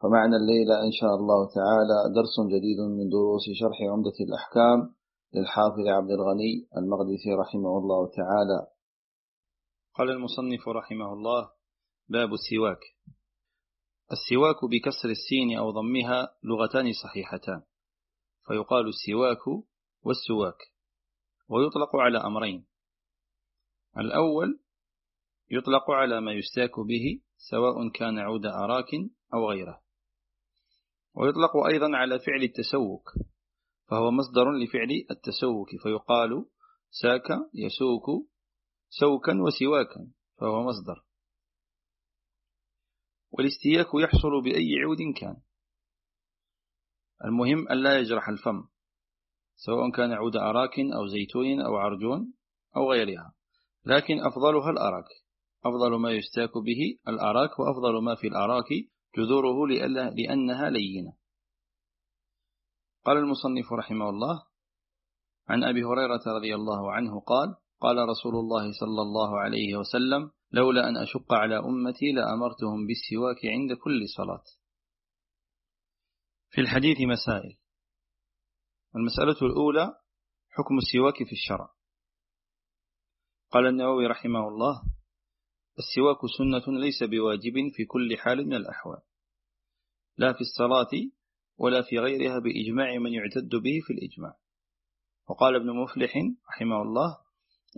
فمعنا الليلة إن شاء الله تعالى درس جديد من دروس شرح عمدة الأحكام للحافظ عبد الغني المقدسي رحمه الله تعالى. قال المصنف رحمه الله باب السواك. السواك بكسر السين أو ضمها لغتان صحيحتان. فيقال السواك والسواك ويطلق على أمرين. الأول يطلق على ما يستاك به سواء كان عود أراك أو غيره. ويطلق أيضا على فعل التسوك فهو مصدر لفعل التسوك فيقال ساك يسوك سوكا وسواكا فهو مصدر. والاستياك يحصل بأي عود كان. المهم أن لا يجرح الفم سواء كان عود أراك أو زيتون أو عرجون أو غيرها لكن أفضلها الأراك. أفضل ما يستاك به الأراك وأفضل ما في الأراك جذوره لأنها لينة. قال المصنف رحمه الله عن أبي هريرة رضي الله عنه قال قال رسول الله صلى الله عليه وسلم لولا أن أشق على أمتي لأمرتهم بالسواك عند كل صلاة. في الحديث مسائل. المسألة الأولى حكم السواك في الشرع. قال النووي رحمه الله السواك سنة ليس بواجب في كل حال من الأحوال. لا في الصلاة ولا في غيرها بإجماع من يعتد به في الإجماع. وقال ابن مفلح رحمه الله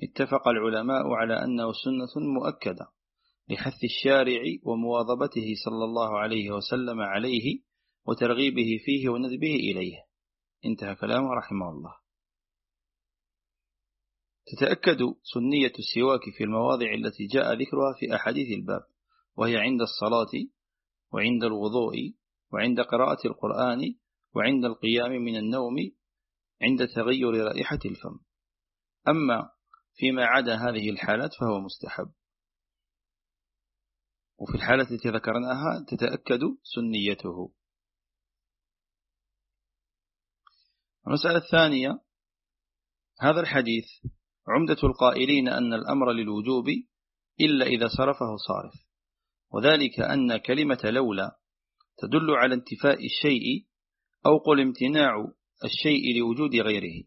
اتفق العلماء على أنه سنة مؤكدة لحث الشارع ومواظبته صلى الله عليه وسلم عليه وترغيبه فيه وندبه إليه. انتهى كلامه رحمه الله. تتأكد سنية السواك في المواضع التي جاء ذكرها في أحاديث الباب وهي عند الصلاة وعند الوضوء وعند قراءة القرآن وعند القيام من النوم عند تغير رائحة الفم. أما فيما عدا هذه الحالات فهو مستحب. وفي الحالة التي ذكرناها تتأكد سنيته. المسألة الثانية هذا الحديث عمدة القائلين أن الأمر للوجوب إلا إذا صرفه صارف. وذلك أن كلمة لولا تدل على انتفاء الشيء أو قل امتناع الشيء لوجود غيره.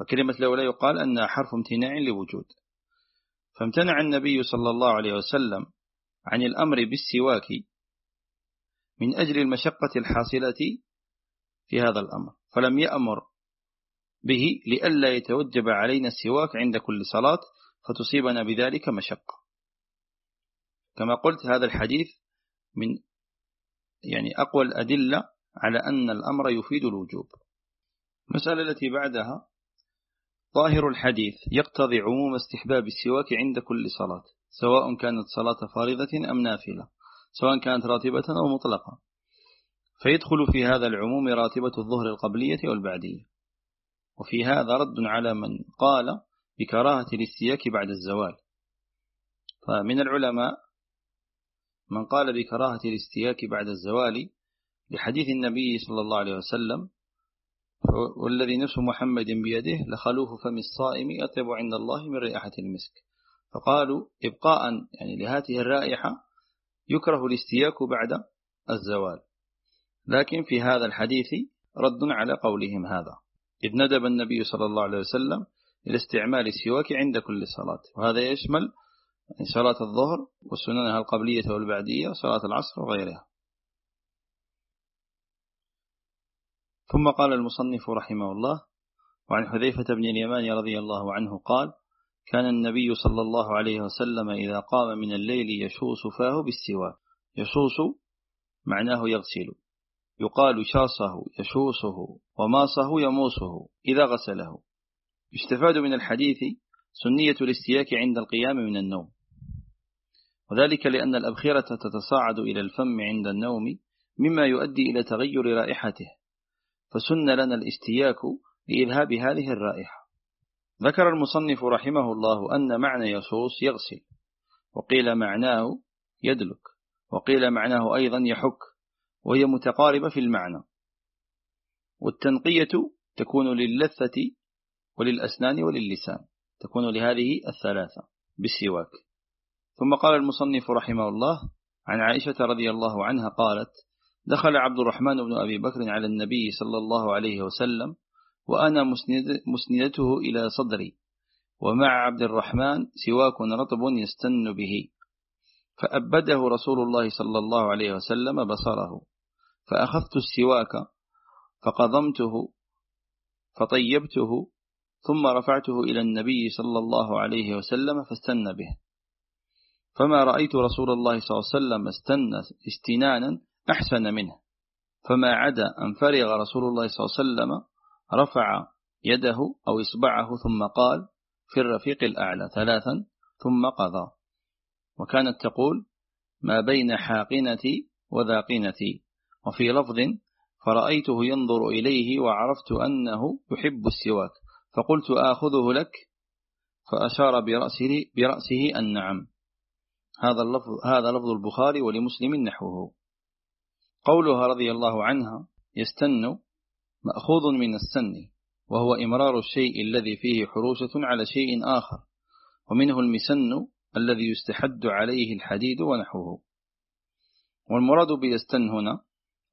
فكلمة لولا يقال أنها حرف امتناع لوجود. فامتنع النبي صلى الله عليه وسلم عن الأمر بالسواك من أجل المشقة الحاصلة في هذا الأمر. فلم يأمر به لئلا يتوجب علينا السواك عند كل صلاة فتصيبنا بذلك مشقة. كما قلت هذا الحديث من يعني أقوى الأدلة على أن الأمر يفيد الوجوب. المسألة التي بعدها ظاهر الحديث يقتضي عموم استحباب السواك عند كل صلاة سواء كانت صلاة فارضة أم نافلة سواء كانت راتبة أو مطلقة. فيدخل في هذا العموم راتبة الظهر القبلية والبعدية. وفي هذا رد على من قال بكراهة الاستياك بعد الزوال. فمن العلماء من قال بكراهة الاستياك بعد الزوال لحديث النبي صلى الله عليه وسلم والذي نفس محمد بيده لخلوف فم الصائم أطيب عند الله من رائحة المسك. فقالوا إبقاء يعني لهذه الرائحة يكره الاستياك بعد الزوال. لكن في هذا الحديث رد على قولهم هذا. إذ ندب النبي صلى الله عليه وسلم إلى استعمال السواك عند كل صلاة. وهذا يشمل صلاة الظهر وسننها القبلية والبعدية صلاة العصر وغيرها. ثم قال المصنف رحمه الله وعن حذيفة بن اليمان رضي الله عنه قال كان النبي صلى الله عليه وسلم إذا قام من الليل يشوص فاه بالسواك. يشوص معناه يغسل. يقال شاصه يشوصه وماصه يموصه إذا غسله. يستفاد من الحديث سنية الاستياك عند القيام من النوم. وذلك لأن الأبخرة تتصاعد إلى الفم عند النوم مما يؤدي إلى تغير رائحته. فسن لنا الاستياك لإذهاب هذه الرائحة. ذكر المصنف رحمه الله أن معنى يصوص يغسل. وقيل معناه يدلك. وقيل معناه أيضا يحك. وهي متقاربة في المعنى. والتنقية تكون للثة وللأسنان وللسان تكون لهذه الثلاثة بالسواك ثم قال المصنف رحمه الله عن عائشة رضي الله عنها قالت دخل عبد الرحمن بن أبي بكر على النبي صلى الله عليه وسلم وأنا مسند مسندته إلى صدري ومع عبد الرحمن سواك رطب يستن به فأبده رسول الله صلى الله عليه وسلم بصره. فأخذت السواك فقضمته فطيبته ثم رفعته إلى النبي صلى الله عليه وسلم فاستن به. فما رأيت رسول الله صلى الله عليه وسلم استنى استنانا أحسن منه. فما عدا أن فرغ رسول الله صلى الله عليه وسلم رفع يده أو إصبعه ثم قال في الرفيق الأعلى ثلاثا ثم قضى. وكانت تقول ما بين حاقنتي وذاقنتي. وفي لفظ فرأيته ينظر إليه وعرفت أنه يحب السواك فقلت آخذه لك؟ فأشار برأسه, برأسه النعم هذا اللفظ هذا لفظ البخاري ولمسلم نحوه. قولها رضي الله عنها يستن مأخوذ من السن وهو إمرار الشيء الذي فيه حروشة على شيء آخر ومنه المسن الذي يستحد عليه الحديد ونحوه. والمراد بيستن هنا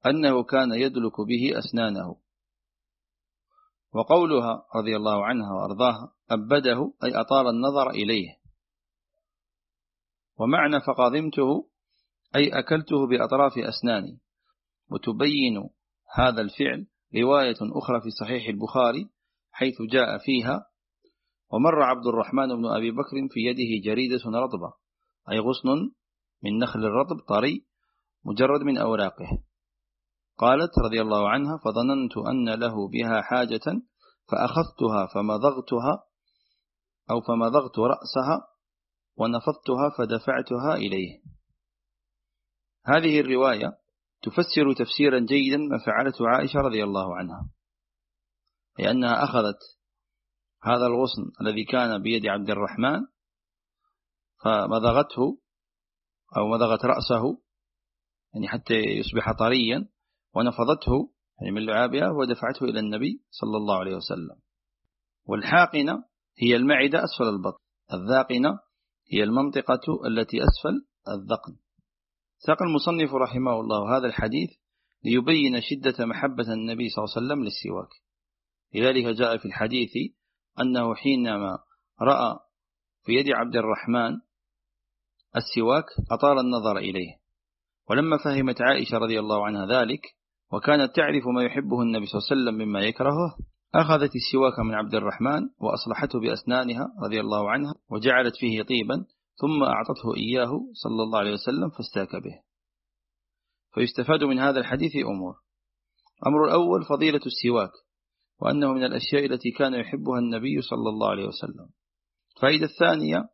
أنه كان يدلك به أسنانه. وقولها رضي الله عنها وأرضاها أبده أي أطال النظر إليه. ومعنى فقاضمته أي أكلته بأطراف أسناني. وتبين هذا الفعل رواية أخرى في صحيح البخاري حيث جاء فيها ومر عبد الرحمن بن أبي بكر في يده جريدة رطبة أي غصن من نخل الرطب طري مجرد من أوراقه. قالت رضي الله عنها فظننت أن له بها حاجة فأخذتها فمضغتها أو فمضغت رأسها ونفضتها فدفعتها إليه. هذه الرواية تفسر تفسيرا جيدا ما فعلته عائشة رضي الله عنها لأنها أخذت هذا الغصن الذي كان بيد عبد الرحمن فمضغته أو مضغت رأسه يعني حتى يصبح طريا ونفضته يعني من لعابها ودفعته إلى النبي صلى الله عليه وسلم. والحاقنة هي المعدة أسفل البطن. الذاقنة هي المنطقة التي أسفل الذقن. ساق المصنف رحمه الله هذا الحديث ليبين شدة محبة النبي صلى الله عليه وسلم للسواك. لذلك جاء في الحديث أنه حينما رأى في يد عبد الرحمن السواك أطال النظر إليه. ولما فهمت عائشة رضي الله عنها ذلك وكانت تعرف ما يحبه النبي صلى الله عليه وسلم مما يكرهه أخذت السواك من عبد الرحمن وأصلحته بأسنانها رضي الله عنها وجعلت فيه طيبا ثم أعطته إياه صلى الله عليه وسلم فاستاك به. فيستفاد من هذا الحديث أمور. أمر الأول فضيلة السواك وأنه من الأشياء التي كان يحبها النبي صلى الله عليه وسلم. فائدة الثانية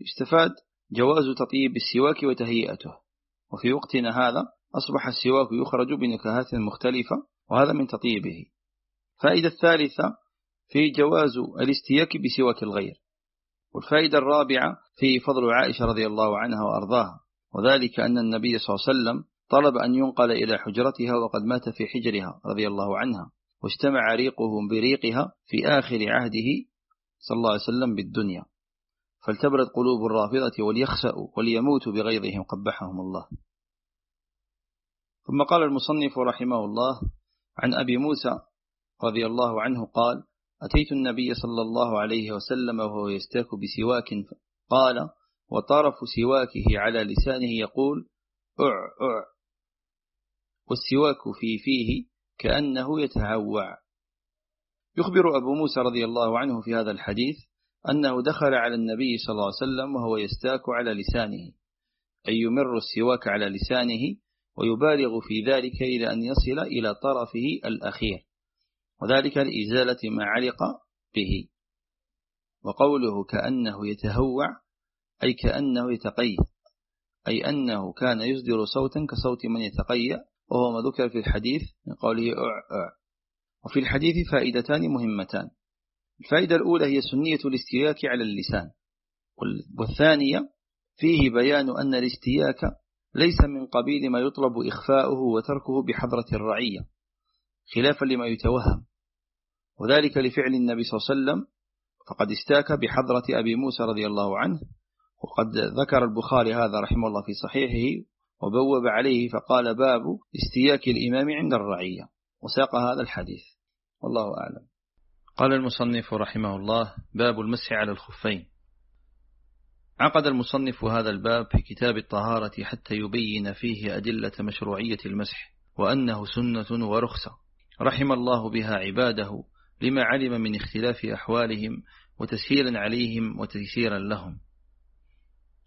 يستفاد جواز تطيب السواك وتهيئته. وفي وقتنا هذا أصبح السواك يخرج بنكهات مختلفة وهذا من تطيبه. فائدة الثالثة في جواز الاستياك بسواك الغير. والفائدة الرابعة في فضل عائشة رضي الله عنها وأرضاها. وذلك أن النبي صلى الله عليه وسلم طلب أن ينقل إلى حجرتها وقد مات في حجرها رضي الله عنها واجتمع ريقه بريقها في آخر عهده صلى الله عليه وسلم بالدنيا. فلتبرد قلوب الرافضة وليخسأوا وليموتوا بغيظهم قبحهم الله. ثم قال المصنف رحمه الله عن أبي موسى رضي الله عنه قال أتيت النبي صلى الله عليه وسلم وهو يستاك بسواك قال وطرف سواكه على لسانه يقول أع أع. والسواك في فيه كأنه يتهوع. يخبر أبو موسى رضي الله عنه في هذا الحديث أنه دخل على النبي صلى الله عليه وسلم وهو يستاك على لسانه أي يمر السواك على لسانه ويبالغ في ذلك إلى أن يصل إلى طرفه الأخير وذلك لإزالة ما علق به. وقوله كأنه يتهوع أي كأنه يتقيأ أي أنه كان يصدر صوتا كصوت من يتقيأ وهو ما ذكر في الحديث من قوله أع وفي الحديث فائدتان مهمتان. الفائدة الأولى هي سنية الاستياك على اللسان والثانية فيه بيان أن الاستياك ليس من قبيل ما يطلب إخفاؤه وتركه بحضرة الرعية خلافا لما يتوهم. وذلك لفعل النبي صلى الله عليه وسلم فقد استاك بحضرة أبي موسى رضي الله عنه وقد ذكر البخاري هذا رحمه الله في صحيحه وبوب عليه فقال باب استياك الإمام عند الرعية. وساق هذا الحديث. والله أعلم. قال المصنف رحمه الله باب المسح على الخفين. عقد المصنف هذا الباب في كتاب الطهارة حتى يبين فيه أدلة مشروعية المسح وأنه سنة ورخصة. رحم الله بها عباده لما علم من اختلاف أحوالهم وتسهيلا عليهم وتيسيرا لهم.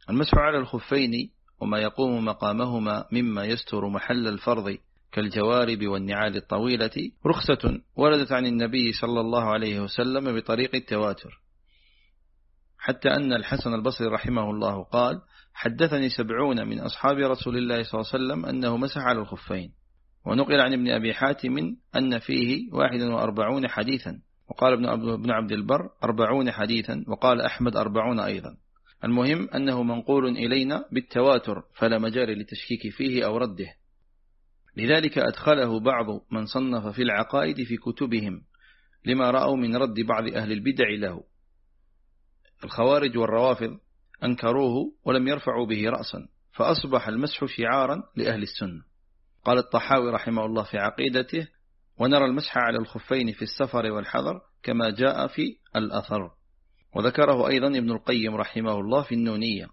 المسح على الخفين وما يقوم مقامهما مما يستر محل الفرض كالجوارب والنعال الطويلة رخصة وردت عن النبي صلى الله عليه وسلم بطريق التواتر. حتى أن الحسن البصري رحمه الله قال حدثني سبعون من أصحاب رسول الله صلى الله عليه وسلم أنه مسح على الخفين ونقل عن ابن أبي حاتم أن فيه واحد وأربعون حديثا وقال ابن عبد البر أربعون حديثا وقال أحمد أربعون أيضا. المهم أنه منقول إلينا بالتواتر فلا مجال للتشكيك فيه أو رده. لذلك أدخله بعض من صنف في العقائد في كتبهم لما رأوا من رد بعض أهل البدع له. الخوارج والروافض أنكروه ولم يرفعوا به رأسا فأصبح المسح شعارا لأهل السنة. قال الطحاوي رحمه الله في عقيدته ونرى المسح على الخفين في السفر والحذر كما جاء في الأثر وذكره أيضا ابن القيم رحمه الله في النونية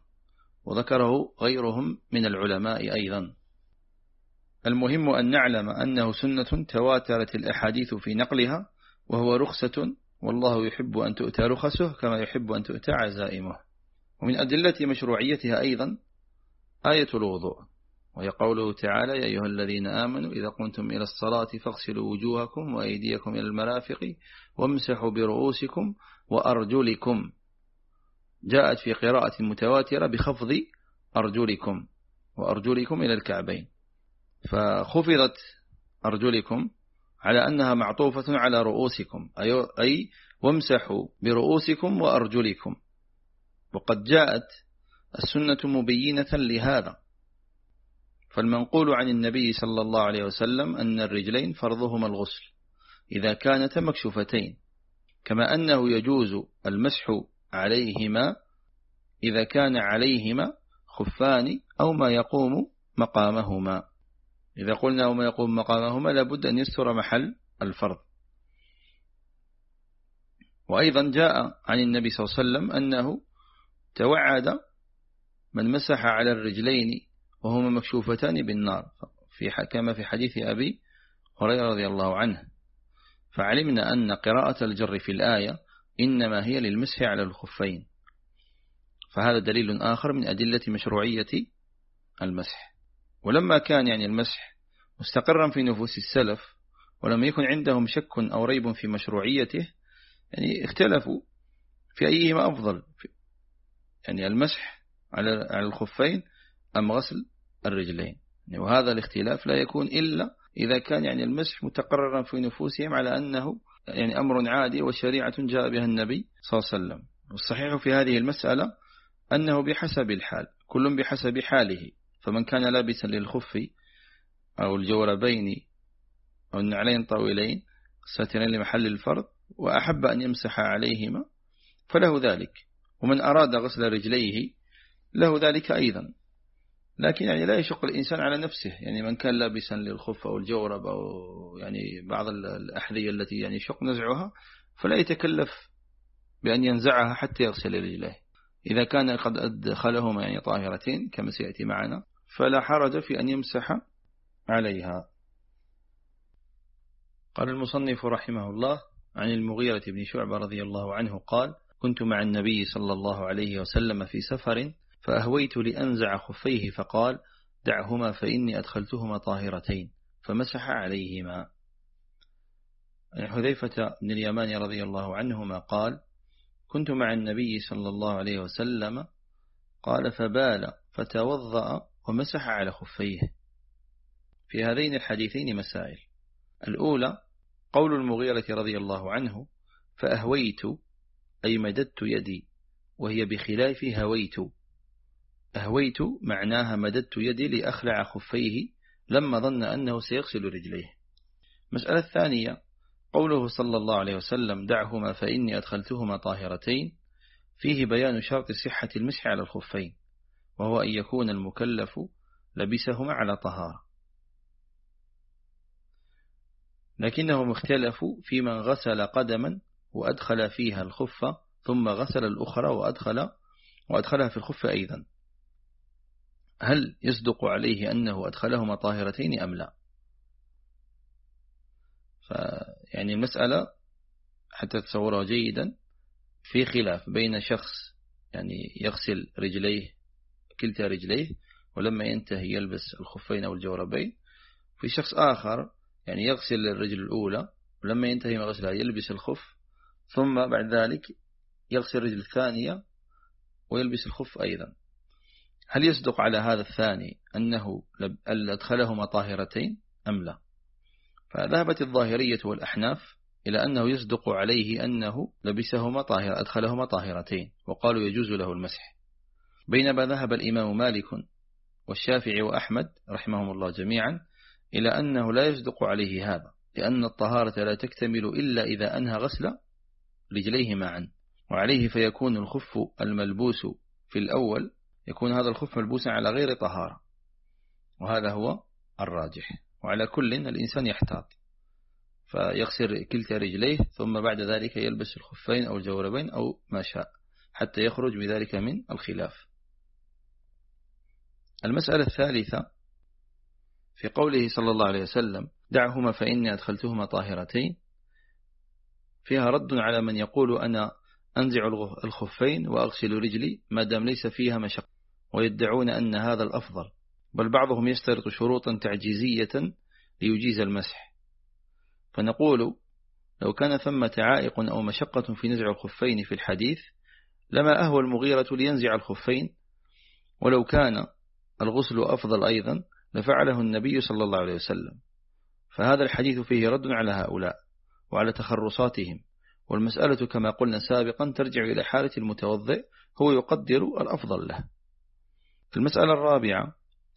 وذكره غيرهم من العلماء أيضا. المهم أن نعلم أنه سنة تواترت الأحاديث في نقلها وهو رخصة والله يحب أن تؤتى رخصه كما يحب أن تؤتى عزائمه. ومن أدلة مشروعيتها أيضا آية الوضوء وهي قوله تعالى يا أيها الذين آمنوا إذا قمتم إلى الصلاة فاغسلوا وجوهكم وأيديكم إلى المرافق وامسحوا برؤوسكم وأرجلكم. جاءت في قراءة متواترة بخفض أرجلكم وأرجلكم إلى الكعبين. فخفضت أرجلكم على أنها معطوفة على رؤوسكم. أي وامسحوا برؤوسكم وأرجلكم. وقد جاءت السنة مبينة لهذا. فالمنقول عن النبي صلى الله عليه وسلم أن الرجلين فرضهما الغسل إذا كانتا مكشوفتين. كما أنه يجوز المسح عليهما إذا كان عليهما خفان أو ما يقوم مقامهما. إذا قلنا وما يقوم مقامهما لابد أن يستر محل الفرض. وأيضا جاء عن النبي صلى الله عليه وسلم أنه توعد من مسح على الرجلين وهما مكشوفتان بالنار في كما في حديث أبي هريرة رضي الله عنه. فعلمنا أن قراءة الجر في الآية إنما هي للمسح على الخفين. فهذا دليل آخر من أدلة مشروعية المسح. ولما كان يعني المسح مستقرا في نفوس السلف ولم يكن عندهم شك أو ريب في مشروعيته يعني اختلفوا في أيهما أفضل يعني المسح على الخفين أم غسل الرجلين. يعني وهذا الاختلاف لا يكون إلا إذا كان يعني المسح متقررا في نفوسهم على أنه يعني أمر عادي وشريعة جاء بها النبي صلى الله عليه وسلم. والصحيح في هذه المسألة أنه بحسب الحال كل بحسب حاله. فمن كان لابسا للخف أو الجوربين أو النعلين طويلين ساترين لمحل الفرض وأحب أن يمسح عليهما فله ذلك. ومن أراد غسل رجليه له ذلك أيضا. لكن يعني لا يشق الإنسان على نفسه. يعني من كان لابسا للخف أو الجورب أو يعني بعض الأحذية التي يعني يشق نزعها فلا يتكلف بأن ينزعها حتى يغسل رجليه. إذا كان قد أدخلهما يعني طاهرتين كما سيأتي معنا. فلا حرج في أن يمسح عليها. قال المصنف رحمه الله عن المغيرة بن شعبة رضي الله عنه قال كنت مع النبي صلى الله عليه وسلم في سفر فأهويت لأنزع خفيه فقال دعهما فإني أدخلتهما طاهرتين فمسح عليهما. حذيفة بن اليمان رضي الله عنهما قال كنت مع النبي صلى الله عليه وسلم قال فبال فتوضأ ومسح على خفيه. في هذين الحديثين مسائل. الأولى قول المغيرة رضي الله عنه فأهويت أي مددت يدي وهي بخلاف هويت. أهويت معناها مددت يدي لأخلع خفيه لما ظن أنه سيغسل رجليه. مسألة الثانية قوله صلى الله عليه وسلم دعهما فإني أدخلتهما طاهرتين. فيه بيان شرط صحة المسح على الخفين. وهو أن يكون المكلف لبسهما على طهارة. لكنهم اختلفوا في من غسل قدما وأدخل فيها الخفة ثم غسل الأخرى وأدخل وأدخلها في الخف أيضا. هل يصدق عليه أنه أدخلهما طاهرتين أم لا؟ يعني المسألة حتى تصورها جيدا في خلاف بين شخص يعني يغسل رجليه كلتا رجليه ولما ينتهي يلبس الخفين أو الجوربين. في شخص آخر يعني يغسل الرجل الأولى ولما ينتهي من غسلها يلبس الخف ثم بعد ذلك يغسل الرجل الثانية ويلبس الخف أيضا. هل يصدق على هذا الثاني أنه أدخلهما طاهرتين أم لا؟ فذهبت الظاهرية والأحناف إلى أنه يصدق عليه أنه لبسهما طاهر أدخلهما طاهرتين وقالوا يجوز له المسح. بينما ذهب الإمام مالك والشافعي وأحمد رحمهم الله جميعا إلى أنه لا يصدق عليه هذا لأن الطهارة لا تكتمل إلا إذا أنهى غسل رجليه معا وعليه فيكون الخف الملبوس في الأول يكون هذا الخف ملبوسا على غير طهارة وهذا هو الراجح وعلى كل الإنسان يحتاط فيغسل كلتا رجليه ثم بعد ذلك يلبس الخفين أو الجوربين أو ما شاء حتى يخرج بذلك من الخلاف. المسألة الثالثة في قوله صلى الله عليه وسلم دعهما فإني أدخلتهما طاهرتين فيها رد على من يقول أنا أنزع الخفين وأغسل رجلي ما دام ليس فيها مشق ويدعون أن هذا الأفضل بل بعضهم يشترط شروطا تعجيزية ليجيز المسح. فنقول لو كان ثمة عائق أو مشقة في نزع الخفين في الحديث لما أهوى المغيرة لينزع الخفين ولو كان الغسل أفضل أيضا لفعله النبي صلى الله عليه وسلم. فهذا الحديث فيه رد على هؤلاء وعلى تخرصاتهم. والمسألة كما قلنا سابقا ترجع إلى حالة المتوضئ هو يقدر الأفضل له. في المسألة الرابعة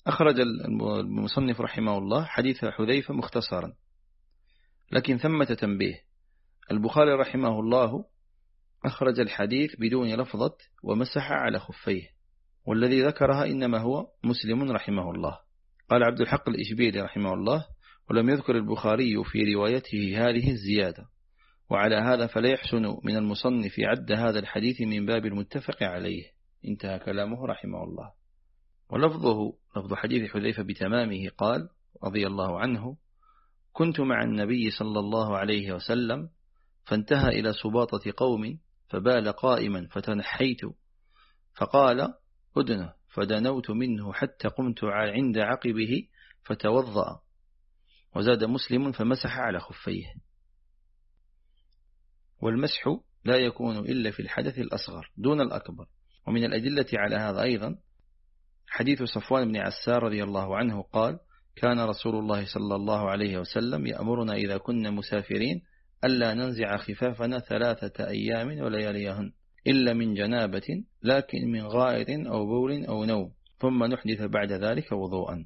أخرج المصنف رحمه الله حديث حذيفة مختصرا. لكن ثمة تنبيه. البخاري رحمه الله أخرج الحديث بدون لفظة ومسح على خفيه. والذي ذكرها إنما هو مسلم رحمه الله. قال عبد الحق الإشبيلي رحمه الله ولم يذكر البخاري في روايته هذه الزيادة وعلى هذا فلا يحسن من المصنف عد هذا الحديث من باب المتفق عليه. انتهى كلامه رحمه الله. ولفظه لفظ حديث حذيفة بتمامه قال رضي الله عنه كنت مع النبي صلى الله عليه وسلم فانتهى إلى سباطة قوم فبال قائما فتنحيت فقال أدنه فدنوت منه حتى قمت عند عقبه فتوضأ وزاد مسلم فمسح على خفيه. والمسح لا يكون إلا في الحدث الأصغر دون الأكبر. ومن الأدلة على هذا أيضا حديث صفوان بن عسار رضي الله عنه قال كان رسول الله صلى الله عليه وسلم يأمرنا إذا كنا مسافرين ألا ننزع خفافنا ثلاثة أيام ولياليهن. إلا من جنابة لكن من غائط أو بول أو نوم. ثم نحدث بعد ذلك وضوءا.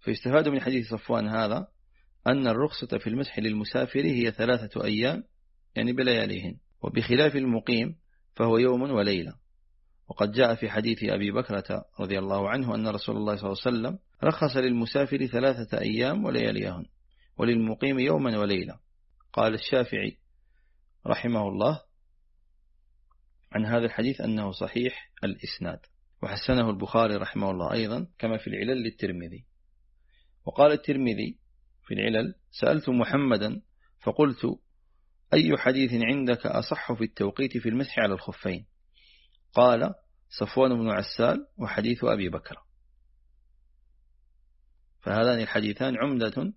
فيستفاد من حديث صفوان هذا أن الرخصة في المسح للمسافر هي ثلاثة أيام يعني بلياليهن. وبخلاف المقيم فهو يوم وليلة. وقد جاء في حديث أبي بكرة رضي الله عنه أن رسول الله صلى الله عليه وسلم رخص للمسافر ثلاثة أيام ولياليهن وللمقيم يوما وليلة. قال الشافعي رحمه الله عن هذا الحديث أنه صحيح الإسناد. وحسنه البخاري رحمه الله أيضا كما في العلل للترمذي. وقال الترمذي في العلل سألت محمدا فقلت أي حديث عندك أصح في التوقيت في المسح على الخفين؟ قال صفوان بن عسال وحديث أبي بكر. فهذان الحديثان عمدة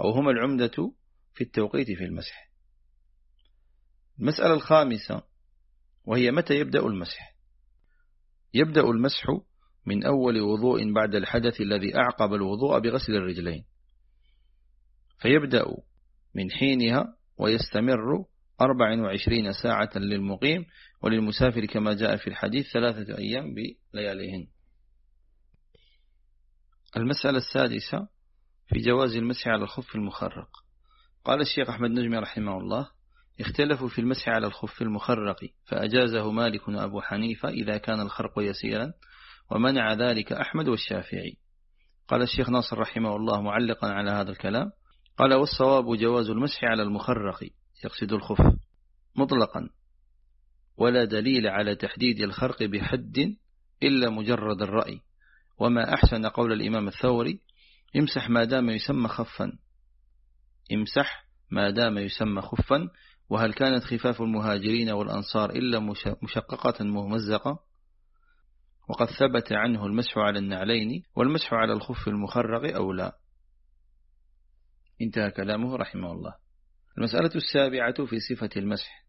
أو هما العمدة في التوقيت في المسح. المسألة الخامسة وهي متى يبدأ المسح؟ يبدأ المسح من أول وضوء بعد الحدث الذي أعقب الوضوء بغسل الرجلين. فيبدأ من حينها ويستمر 24 ساعة للمقيم وللمسافر كما جاء في الحديث ثلاثة أيام بلياليهن. المسألة السادسة في جواز المسح على الخف المخرق. قال الشيخ أحمد نجمي رحمه الله اختلفوا في المسح على الخف المخرق فأجازه مالك وأبو حنيفة إذا كان الخرق يسيرا ومنع ذلك أحمد والشافعي. قال الشيخ ناصر رحمه الله معلقا على هذا الكلام قال والصواب جواز المسح على المخرق يقصد الخف مطلقا ولا دليل على تحديد الخرق بحد إلا مجرد الرأي. وما أحسن قول الإمام الثوري امسح ما دام يسمى خفا امسح ما دام يسمى خفا وهل كانت خفاف المهاجرين والأنصار إلا مشققة ممزقة؟ وقد ثبت عنه المسح على النعلين والمسح على الخف المخرق أو لا؟ انتهى كلامه رحمه الله. المسألة السابعة في صفة المسح.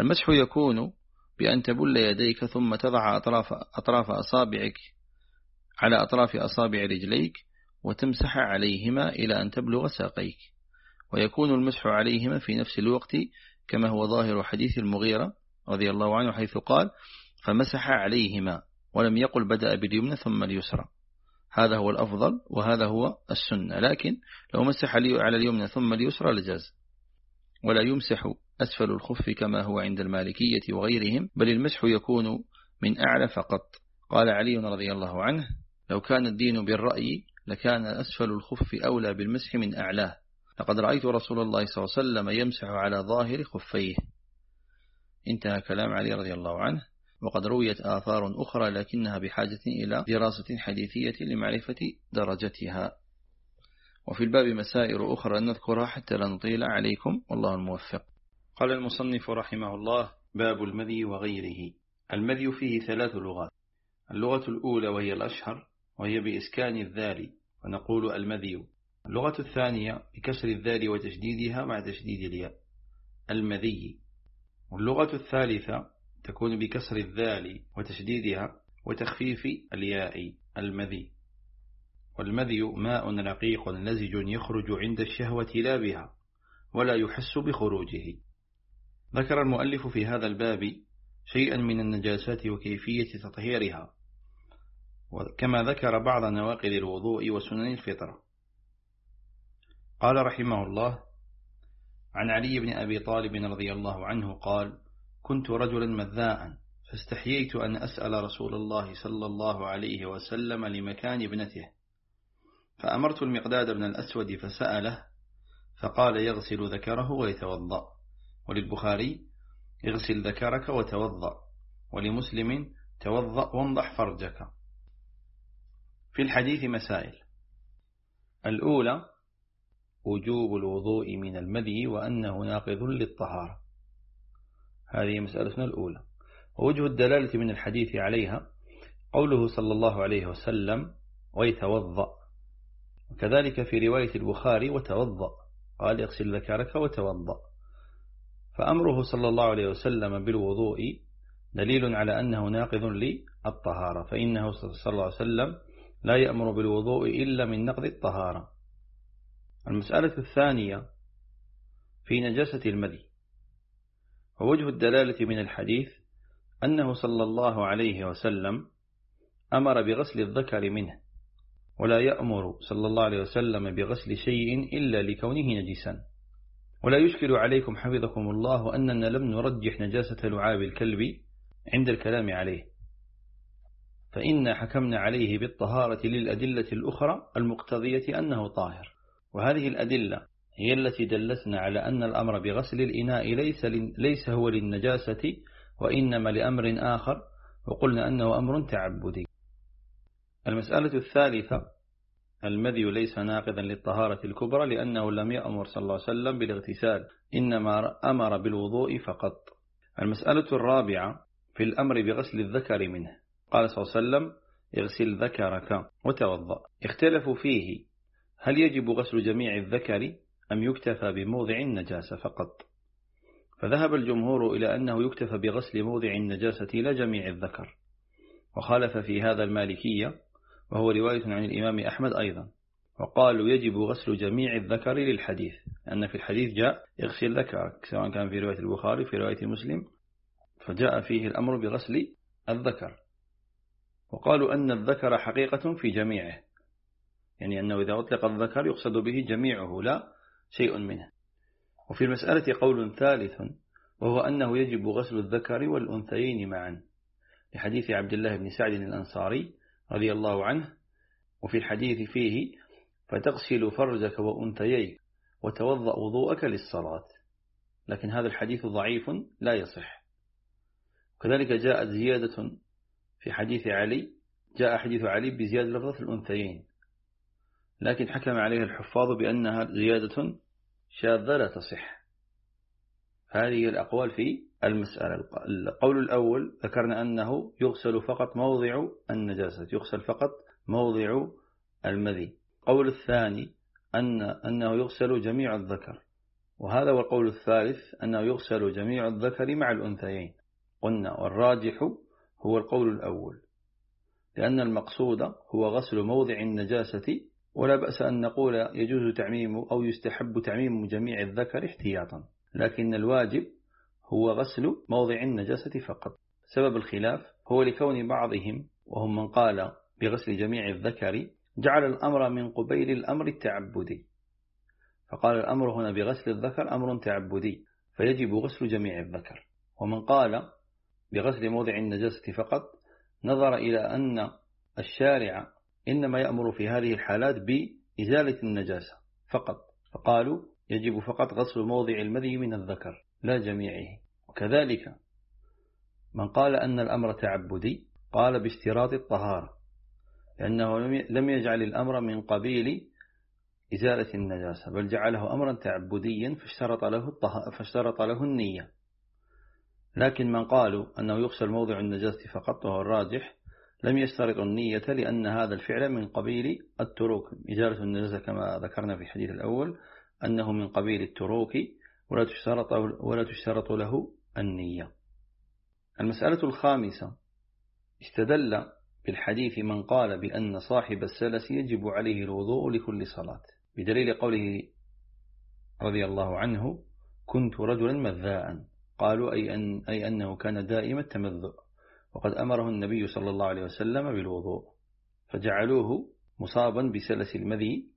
المسح يكون بأن تبل يديك ثم تضع أطراف, أطراف أصابعك على أطراف أصابع رجليك وتمسح عليهما إلى أن تبلغ ساقيك. ويكون المسح عليهما في نفس الوقت كما هو ظاهر حديث المغيرة رضي الله عنه حيث قال فمسح عليهما ولم يقل بدأ باليمنى ثم اليسرى هذا هو الأفضل وهذا هو السنة لكن لو مسح على اليمنى ثم اليسرى لجاز. ولا يمسح أسفل الخف كما هو عند المالكية وغيرهم بل المسح يكون من أعلى فقط. قال علي رضي الله عنه لو كان الدين بالرأي لكان أسفل الخف أولى بالمسح من أعلاه لقد رأيت رسول الله صلى الله عليه وسلم يمسح على ظاهر خفيه. انتهى كلام علي رضي الله عنه وقد رويت آثار أخرى لكنها بحاجة إلى دراسة حديثية لمعرفة درجتها. وفي الباب مسائل أخرى نذكرها حتى لا نطيل عليكم والله الموفق. قال المصنف رحمه الله باب المذي وغيره. المذي فيه ثلاث لغات. اللغة الأولى وهي الأشهر وهي بإسكان الذال ونقول المذي. اللغة الثانية بكسر الذال وتشديدها مع تشديد الياء المذي. واللغة الثالثة تكون بكسر الذال وتشديدها وتخفيف الياء المذي. والمذي ماء رقيق لزج يخرج عند الشهوة لا بها ولا يحس بخروجه. ذكر المؤلف في هذا الباب شيئا من النجاسات وكيفية تطهيرها كما ذكر بعض نواقل الوضوء وسنن الفطرة. قال رحمه الله عن علي بن أبي طالب رضي الله عنه قال كنت رجلا مذاء فاستحييت أن أسأل رسول الله صلى الله عليه وسلم لمكان ابنته. فأمرت المقداد بن الأسود فسأله فقال يغسل ذكره ويتوضأ. وللبخاري اغسل ذكرك وتوضأ. ولمسلم توضأ وانضح فرجك. في الحديث مسائل الأولى وجوب الوضوء من المذي وأنه ناقض للطهارة هذه مسألتنا الأولى. ووجه الدلالة من الحديث عليها قوله صلى الله عليه وسلم ويتوضأ وكذلك في رواية البخاري وتوضأ قال اغسل ذكرك وتوضأ فأمره صلى الله عليه وسلم بالوضوء دليل على أنه ناقض للطهارة فإنه صلى الله عليه وسلم لا يأمر بالوضوء إلا من نقض الطهارة. المسألة الثانية في نجاسة المذي ووجه الدلالة من الحديث أنه صلى الله عليه وسلم أمر بغسل الذكر منه ولا يأمر صلى الله عليه وسلم بغسل شيء إلا لكونه نجسا. ولا يشكل عليكم حفظكم الله أننا لم نرجح نجاسة لعاب الكلب عند الكلام عليه. فإنا حكمنا عليه بالطهارة للأدلة الأخرى المقتضية أنه طاهر. وهذه الأدلة هي التي دلتنا على أن الأمر بغسل الإناء ليس, ليس هو للنجاسة وإنما لأمر آخر وقلنا أنه أمر تعبدي. المسألة الثالثة المذي ليس ناقضا للطهارة الكبرى لأنه لم يأمر صلى الله عليه وسلم بالاغتسال إنما أمر بالوضوء فقط. المسألة الرابعة في الأمر بغسل الذكر منه. قال صلى الله عليه وسلم اغسل ذكرك وتوضأ. اختلفوا فيه هل يجب غسل جميع الذكر أم يكتفى بموضع النجاسة فقط؟ فذهب الجمهور إلى أنه يكتفى بغسل موضع النجاسة لا جميع الذكر وخالف في هذا المالكية وهو رواية عن الإمام أحمد أيضا وقالوا يجب غسل جميع الذكر للحديث أن في الحديث جاء اغسل ذكرك سواء كان في رواية البخاري في رواية مسلم فجاء فيه الأمر بغسل الذكر. وقالوا أن الذكر حقيقة في جميعه. يعني أنه إذا أطلق الذكر يقصد به جميعه لا شيء منه. وفي المسألة قول ثالث وهو أنه يجب غسل الذكر والأنثيين معا. لحديث عبد الله بن سعد الأنصاري رضي الله عنه وفي الحديث فيه فتغسل فرجك وأنثييك وتوضأ وضوءك للصلاة. لكن هذا الحديث ضعيف لا يصح. كذلك جاءت زيادة في حديث علي جاء حديث علي بزيادة لفظة الأنثيين. لكن حكم عليها الحفاظ بأنها زيادة شاذة لا تصح. هذه الأقوال في المسألة. القول الأول ذكرنا أنه يغسل فقط موضع النجاسة يغسل فقط موضع المذي. القول الثاني أن أنه يغسل جميع الذكر. وهذا هو القول الثالث أنه يغسل جميع الذكر مع الأنثيين. قلنا والراجح هو القول الأول لأن المقصود هو غسل موضع النجاسة ولا بأس أن نقول يجوز تعميم أو يستحب تعميم جميع الذكر احتياطا لكن الواجب هو غسل موضع النجاسة فقط. سبب الخلاف هو لكون بعضهم وهم من قال بغسل جميع الذكر جعل الأمر من قبيل الأمر التعبدي. فقال الأمر هنا بغسل الذكر أمر تعبدي فيجب غسل جميع الذكر. ومن قال بغسل موضع النجاسة فقط نظر إلى أن الشارع إنما يأمر في هذه الحالات بإزالة النجاسة فقط فقالوا يجب فقط غسل موضع المذي من الذكر لا جميعه. وكذلك من قال أن الأمر تعبدي قال باشتراط الطهارة لأنه لم يجعل الأمر من قبيل إزالة النجاسة بل جعله أمرا تعبديا فاشترط له, فاشترط له النية. لكن من قالوا أنه يغسل موضع النجاسة فقط وهو الراجح لم يشترط النية لأن هذا الفعل من قبيل التروك. إزالة النجاسة كما ذكرنا في الحديث الأول أنه من قبيل التروك ولا تشترط, ولا تشترط له النية. المسألة الخامسة استدل بالحديث من قال بأن صاحب السلس يجب عليه الوضوء لكل صلاة. بدليل قوله رضي الله عنه كنت رجلا مذاء قالوا أي, أن أي أنه كان دائم التمذؤ. وقد أمره النبي صلى الله عليه وسلم بالوضوء فجعلوه مصابا بسلس المذي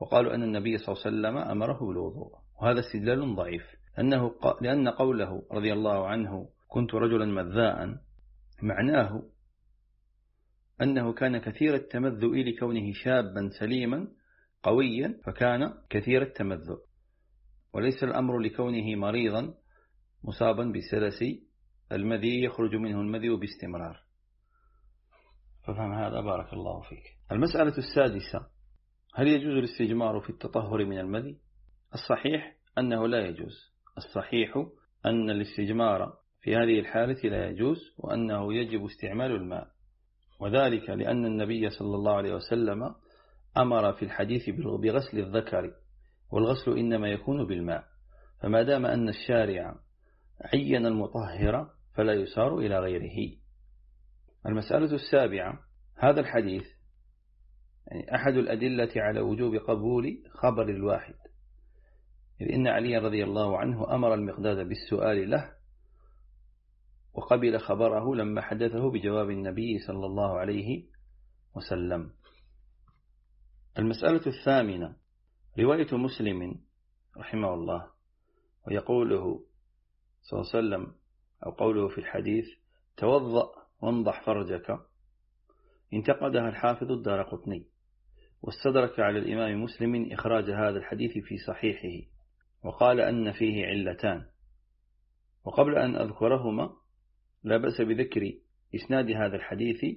وقالوا أن النبي صلى الله عليه وسلم أمره بالوضوء. وهذا استدلال ضعيف أنه لأن قوله رضي الله عنه كنت رجلا مذاء معناه أنه كان كثير التمذؤ لكونه شابا سليما قويا فكان كثير التمذؤ. وليس الأمر لكونه مريضا مصابا بسلس المذي يخرج منه المذي باستمرار. ففهم هذا بارك الله فيك. المسألة السادسة هل يجوز الاستجمار في التطهر من المذي الصحيح أنه لا يجوز. الصحيح أن الاستجمار في هذه الحالة لا يجوز وأنه يجب استعمال الماء. وذلك لأن النبي صلى الله عليه وسلم أمر في الحديث بغسل الذكر والغسل إنما يكون بالماء. فما دام أن الشارع عين المطهر فلا يسار إلى غيره. المسألة السابعة هذا الحديث يعني أحد الأدلة على وجوب قبول خبر الواحد. إذ إن علي رضي الله عنه أمر المقداد بالسؤال له وقبل خبره لما حدثه بجواب النبي صلى الله عليه وسلم. المسألة الثامنة رواية مسلم رحمه الله ويقوله صلى الله عليه وسلم أو قوله في الحديث توضأ وانضح فرجك. انتقدها الحافظ الدار قطني. واستدرك على الإمام مسلم إخراج هذا الحديث في صحيحه. وقال أن فيه علتان. وقبل أن أذكرهما لا بأس بذكر إسناد هذا الحديث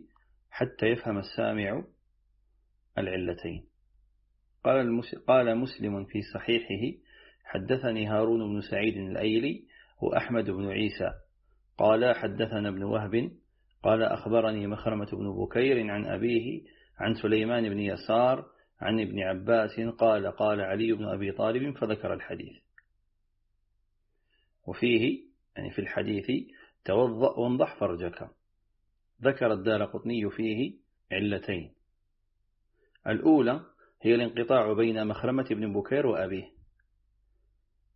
حتى يفهم السامع العلتين. قال قال مسلم في صحيحه حدثني هارون بن سعيد الأيلي وأحمد بن عيسى. قال حدثنا ابن وهب قال أخبرني مخرمة بن بكير عن أبيه عن سليمان بن يسار عن ابن عباس قال قال علي بن أبي طالب فذكر الحديث. وفيه يعني في الحديث توضأ وانضح فرجك. ذكر الدار قطني فيه علتين. الأولى هي الانقطاع بين مخرمة بن بكير وأبيه.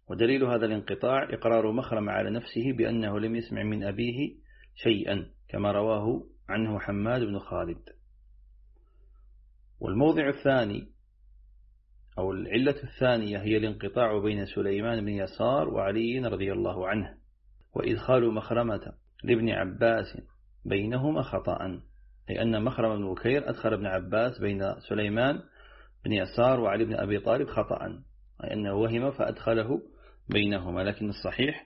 ودليل هذا الانقطاع إقرار مخرم على نفسه بأنه لم يسمع من أبيه شيئا كما رواه عنه حماد بن خالد. والموضع الثاني أو العلة الثانية هي الانقطاع بين سليمان بن يسار وعلي رضي الله عنه وإدخال مخرمة لابن عباس بينهما خطأ أي أن مخرم بن بكير أدخل ابن عباس بين سليمان بن يسار وعلي بن أبي طالب خطأ أي أنه وهم فأدخله بينهما لكن الصحيح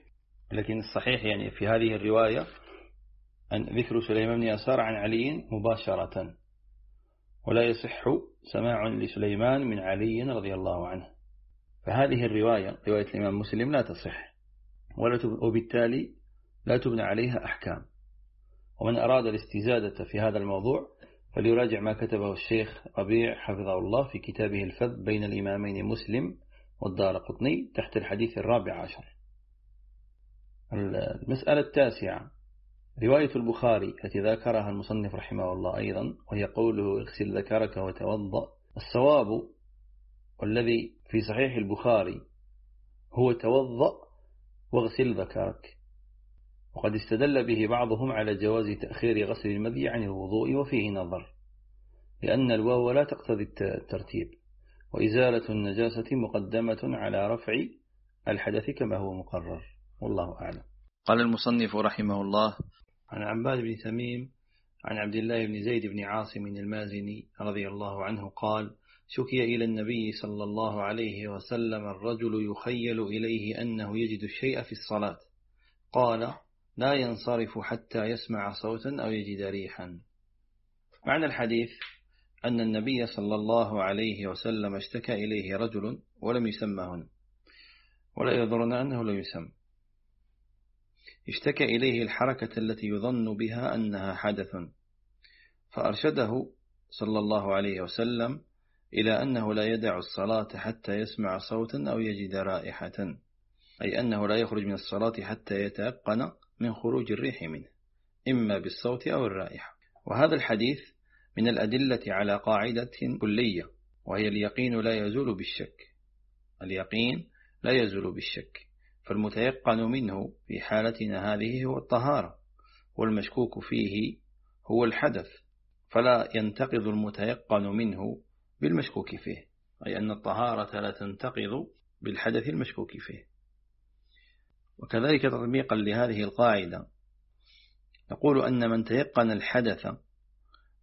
لكن الصحيح يعني في هذه الرواية أن ذكر سليمان بن يسار عن علي مباشرة. ولا يصح سماع لسليمان من علي رضي الله عنه. فهذه الرواية رواية الإمام مسلم لا تصح. وبالتالي لا تبنى عليها أحكام. ومن أراد الاستزادة في هذا الموضوع فليراجع ما كتبه الشيخ ربيع حفظه الله في كتابه الفذ بين الإمامين مسلم والدار قطني تحت الحديث الرابع عشر. المسألة التاسعة رواية البخاري التي ذكرها المصنف رحمه الله أيضا وهي قوله اغسل ذكرك وتوضأ الصواب والذي في صحيح البخاري هو توضأ واغسل ذكرك. وقد استدل به بعضهم على جواز تأخير غسل المذي عن الوضوء وفيه نظر لأن الواو لا تقتضي الترتيب. وإزالة النجاسة مقدمة على رفع الحدث كما هو مقرر. والله أعلم. قال المصنف رحمه الله عن عباد بن تميم عن عبد الله بن زيد بن عاصم المازني رضي الله عنه قال شكي إلى النبي صلى الله عليه وسلم الرجل يخيل إليه أنه يجد الشيء في الصلاة. قال لا ينصرف حتى يسمع صوتا أو يجد ريحا. معنى الحديث أن النبي صلى الله عليه وسلم اشتكى إليه رجل ولم يسمى هنا ولا يظرنا أنه لم يسمى اشتكى إليه الحركة التي يظن بها أنها حدث. فأرشده صلى الله عليه وسلم إلى أنه لا يدع الصلاة حتى يسمع صوتا أو يجد رائحة. أي أنه لا يخرج من الصلاة حتى يتيقن من خروج الريح منه إما بالصوت أو الرائحة. وهذا الحديث من الأدلة على قاعدة كلية وهي اليقين لا يزول بالشك. اليقين لا يزول بالشك فالمتيقن منه في حالتنا هذه هو الطهارة والمشكوك فيه هو الحدث فلا ينتقض المتيقن منه بالمشكوك فيه أي أن الطهارة لا تنتقض بالحدث المشكوك فيه. وكذلك تطبيقا لهذه القاعدة يقول أن من تيقن الحدث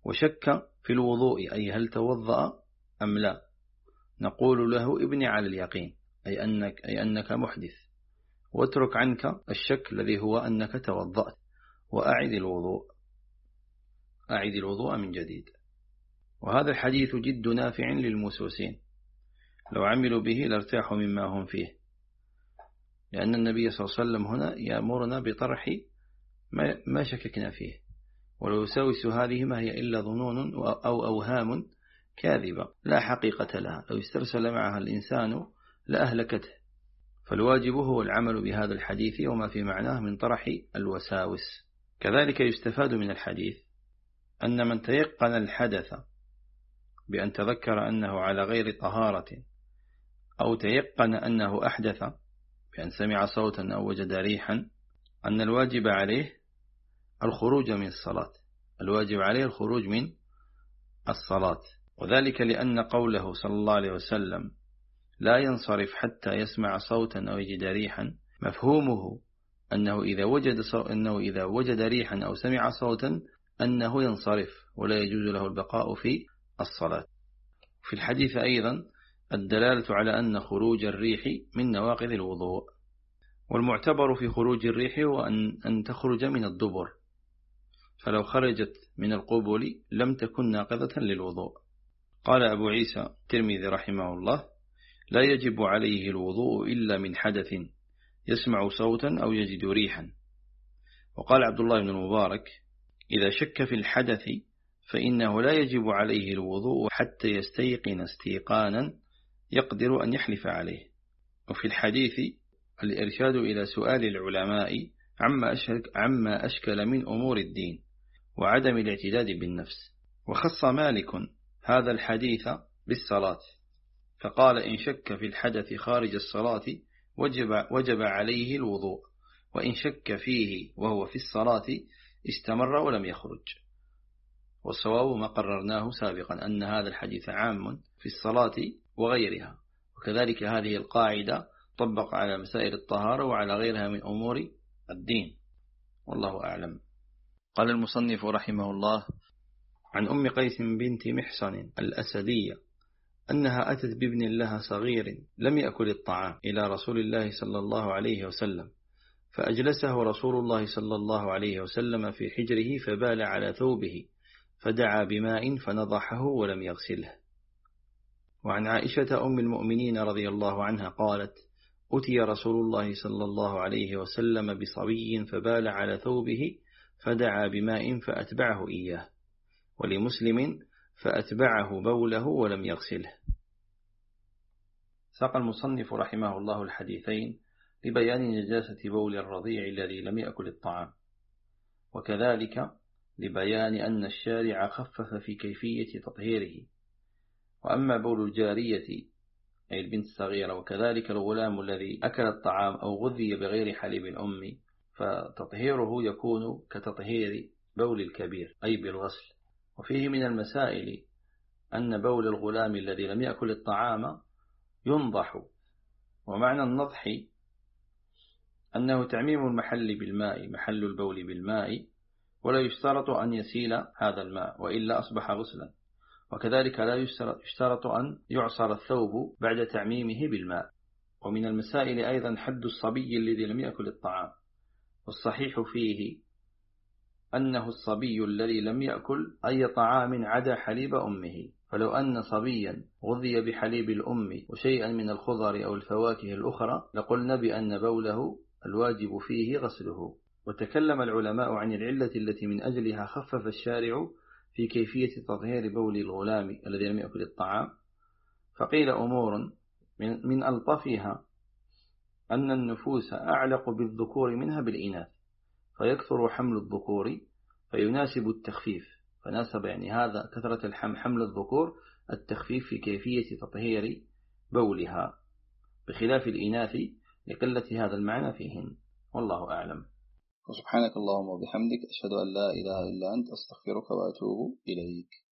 وشك في الوضوء أي هل توضأ أم لا؟ نقول له ابني على اليقين أي أنك, أي أنك محدث. واترك عنك الشك الذي هو أنك توضأت. وأعد الوضوء. أعد الوضوء من جديد. وهذا الحديث جد نافع للمسوسين. لو عملوا به لارتاحوا مما هم فيه. لأن النبي صلى الله عليه وسلم هنا يأمرنا بطرح ما شككنا فيه. والوساوس هذه ما هي إلا ظنون أو أوهام كاذبة. لا حقيقة لها. لو استرسل معها الإنسان لأهلكته. فالواجب هو العمل بهذا الحديث وما في معناه من طرح الوساوس. كذلك يستفاد من الحديث أن من تيقن الحدث بأن تذكر أنه على غير طهارة أو تيقن أنه أحدث بأن سمع صوتا أو وجد ريحا أن الواجب عليه الخروج من الصلاة. الواجب عليه الخروج من الصلاة. وذلك لأن قوله صلى الله عليه وسلم لا ينصرف حتى يسمع صوتا أو يجد ريحا. مفهومه أنه إذا وجد, أنه إذا وجد ريحا أو سمع صوتا أنه ينصرف ولا يجوز له البقاء في الصلاة. في الحديث أيضا الدلالة على أن خروج الريح من نواقض الوضوء. والمعتبر في خروج الريح هو أن تخرج من الدبر. فلو خرجت من القبول لم تكن ناقضة للوضوء. قال أبو عيسى الترمذي رحمه الله لا يجب عليه الوضوء إلا من حدث يسمع صوتا أو يجد ريحا. وقال عبد الله بن المبارك إذا شك في الحدث فإنه لا يجب عليه الوضوء حتى يستيقن استيقانا يقدر أن يحلف عليه. وفي الحديث الإرشاد إلى سؤال العلماء عما, أشك عما أشكل من أمور الدين. وعدم الاعتداد بالنفس. وخص مالك هذا الحديث بالصلاة فقال إن شك في الحدث خارج الصلاة وجب, وجب عليه الوضوء وإن شك فيه وهو في الصلاة استمر ولم يخرج. والصواب ما قررناه سابقا أن هذا الحديث عام في الصلاة وغيرها. وكذلك هذه القاعدة طبق على مسائل الطهارة وعلى غيرها من أمور الدين. والله أعلم. قال المصنف رحمه الله. عن أم قيس بنت محصن الأسدية أنها أتت بابن لها صغير لم يأكل الطعام إلى رسول الله صلى الله عليه وسلم فأجلسه رسول الله صلى الله عليه وسلم في حجره فبال على ثوبه فدعا بماء فنضحه ولم يغسله. وعن عائشة أم المؤمنين رضي الله عنها قالت أتي رسول الله صلى الله عليه وسلم بصبي فبال على ثوبه فدعا بماء فأتبعه إياه ولمسلم فأتبعه بوله ولم يغسله. ساق المصنف رحمه الله الحديثين لبيان نجاسة بول الرضيع الذي لم يأكل الطعام وكذلك لبيان أن الشارع خفف في كيفية تطهيره. وأما بول الجارية أي البنت الصغيرة وكذلك الغلام الذي أكل الطعام أو غذي بغير حليب الأم فتطهيره يكون كتطهير بول الكبير أي بالغسل. وفيه من المسائل أن بول الغلام الذي لم يأكل الطعام ينضح. ومعنى النضح أنه تعميم المحل بالماء محل البول بالماء ولا يشترط أن يسيل هذا الماء وإلا أصبح غسلا. وكذلك لا يشترط أن يعصر الثوب بعد تعميمه بالماء. ومن المسائل أيضا حد الصبي الذي لم يأكل الطعام. والصحيح فيه أنه الصبي الذي لم يأكل أي طعام عدا حليب أمه. فلو أن صبيا غذي بحليب الأم وشيئا من الخضر أو الفواكه الأخرى لقلنا بأن بوله الواجب فيه غسله. وتكلم العلماء عن العلة التي من أجلها خفف الشارع في كيفية تطهير بول الغلام الذي لم يأكل الطعام. فقيل أمور من ألطفها. أن النفوس أعلق بالذكور منها بالإناث فيكثر حمل الذكور فيناسب التخفيف. فناسب يعني هذا كثرة الحمل حمل الذكور التخفيف في كيفية تطهير بولها. بخلاف الإناث لقلة هذا المعنى فيهن. والله أعلم. وسبحانك اللهم وبحمدك أشهد أن لا إله إلا أنت أستغفرك وأتوب إليك.